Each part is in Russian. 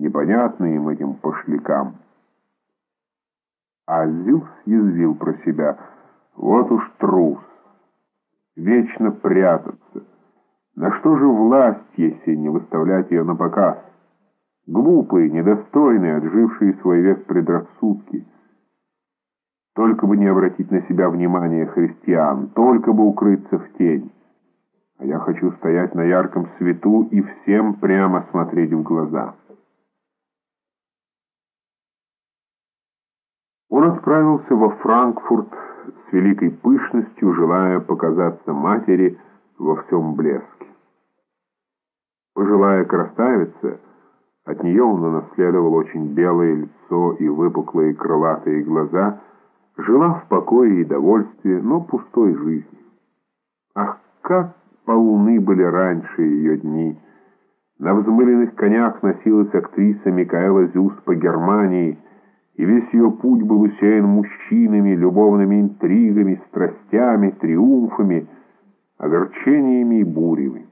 непонятны им этим пошлякам. А Зюс язвил про себя. Вот уж трус. Вечно прятаться. На что же власть, если не выставлять ее на показ? Глупые, недостойные, отжившие свой век предрассудки. Только бы не обратить на себя внимание христиан, только бы укрыться в тень. А я хочу стоять на ярком свету и всем прямо смотреть в глаза. Он отправился во Франкфурт с великой пышностью, желая показаться матери во всем блеске. Пожилая красавица, от нее он унаследовал очень белое лицо и выпуклые крылатые глаза, жила в покое и довольстве, но пустой жизнью. Ах, как полны были раньше ее дни! На взмыленных конях носилась актриса Микаэла Зюс по Германии, и весь ее путь был усеян мужчинами, любовными интригами, страстями, триумфами, огорчениями и бурями.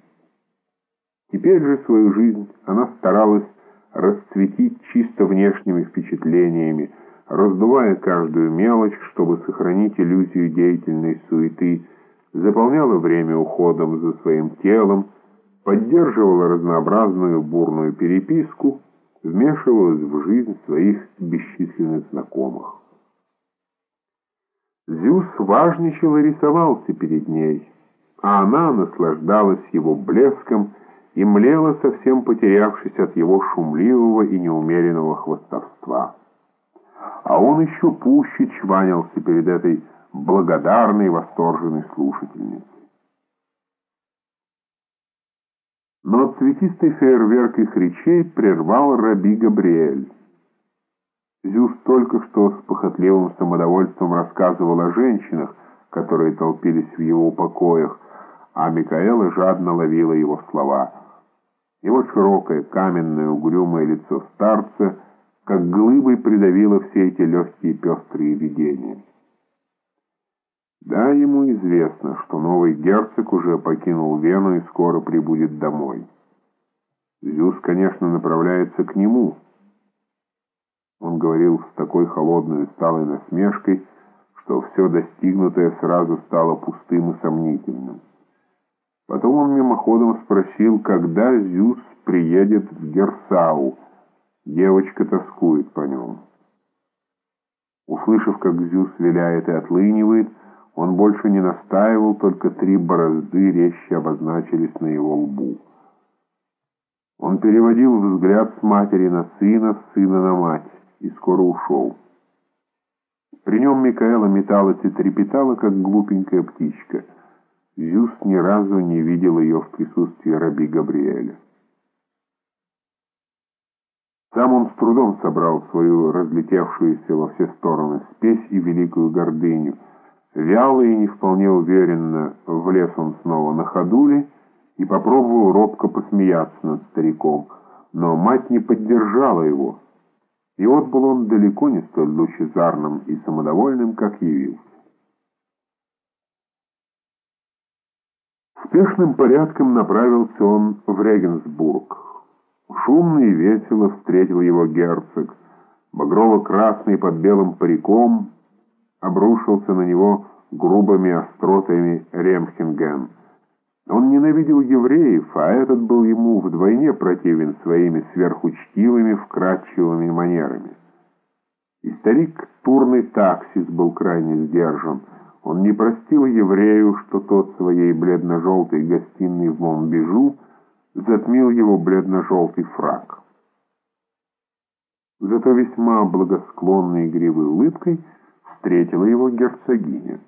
Теперь же свою жизнь она старалась расцветить чисто внешними впечатлениями, раздувая каждую мелочь, чтобы сохранить иллюзию деятельной суеты, заполняла время уходом за своим телом, поддерживала разнообразную бурную переписку, вмешивалась в жизнь своих бесчисленных знакомых. Зюс важничал и рисовался перед ней, а она наслаждалась его блеском и млела, совсем потерявшись от его шумливого и неумеренного хвостовства. А он еще пуще чванился перед этой благодарной восторженной слушательницей. Но цветистый фейерверк их речей прервал Раби Габриэль. Зюс только что с похотливым самодовольством рассказывал о женщинах, которые толпились в его покоях, а Микаэла жадно ловила его слова — его широкое, каменное, угрюмое лицо старца как глыбой придавило все эти легкие пестрые видения. Да, ему известно, что новый герцог уже покинул Вену и скоро прибудет домой. Зюс, конечно, направляется к нему. Он говорил с такой холодной и сталой насмешкой, что все достигнутое сразу стало пустым и сомнительным. Потом он мимоходом спросил, когда Зюс приедет в Герсау. Девочка тоскует по нем. Услышав, как Зюс виляет и отлынивает, он больше не настаивал, только три борозды резче обозначились на его лбу. Он переводил взгляд с матери на сына, с сына на мать, и скоро ушел. При нем Микаэла металась и трепетала, как глупенькая птичка — Зюс ни разу не видел ее в присутствии раби Габриэля. Сам он с трудом собрал свою разлетевшуюся во все стороны спесь и великую гордыню. Вяло и не вполне уверенно влез он снова на ходули и попробовал робко посмеяться над стариком, но мать не поддержала его. И вот был он далеко не столь лучезарным и самодовольным, как явился. Спешным порядком направился он в Регенсбург. Шумно и весело встретил его герцог. Багрово-красный под белым париком обрушился на него грубыми остротами Ремхенген. Он ненавидел евреев, а этот был ему вдвойне противен своими сверхучтивыми, вкрадчивыми манерами. И старик Турный Таксис был крайне сдержан — он не простил еврею, что тот своей бледно-желтой гостиной в Монбежу затмил его бледно-желтый фраг. Зато весьма благосклонной игривой улыбкой встретила его герцогиня.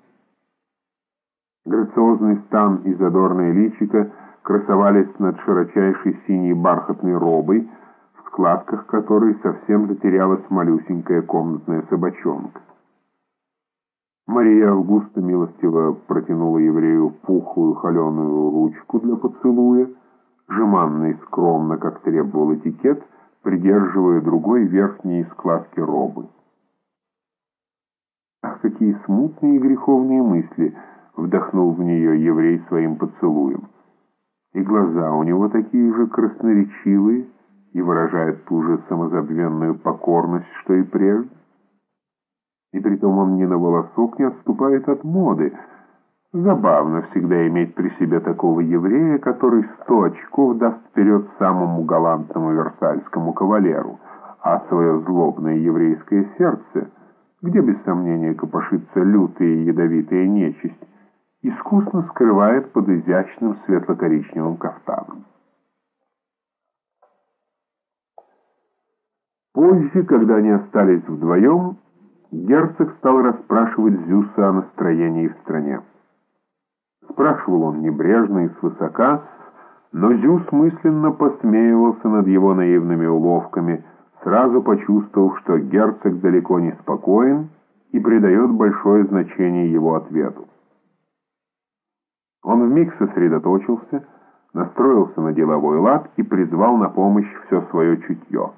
Грациозный стан и задорное личико красовались над широчайшей синей бархатной робой, в складках которой совсем затерялась малюсенькая комнатная собачонка. Мария Августа милостиво протянула еврею пухлую холеную ручку для поцелуя, жеманно и скромно, как требовал этикет, придерживая другой верхние складки робы. Какие смутные и греховные мысли вдохнул в нее еврей своим поцелуем. И глаза у него такие же красноречивые, и выражает ту же самозабвенную покорность, что и прежде. И притом он ни на волосок не отступает от моды. Забавно всегда иметь при себе такого еврея, который сто очков даст вперед самому галантному версальскому кавалеру, а свое злобное еврейское сердце, где без сомнения копошится лютая и ядовитая нечисть, искусно скрывает под изящным светло-коричневым кафтаном. Позже, когда они остались вдвоем, герцог стал расспрашивать Зюса о настроении в стране. Спрашивал он небрежно и свысока, но Зюс мысленно посмеивался над его наивными уловками, сразу почувствовав, что герцог далеко не спокоен и придает большое значение его ответу. Он вмиг сосредоточился, настроился на деловой лад и призвал на помощь все свое чутье.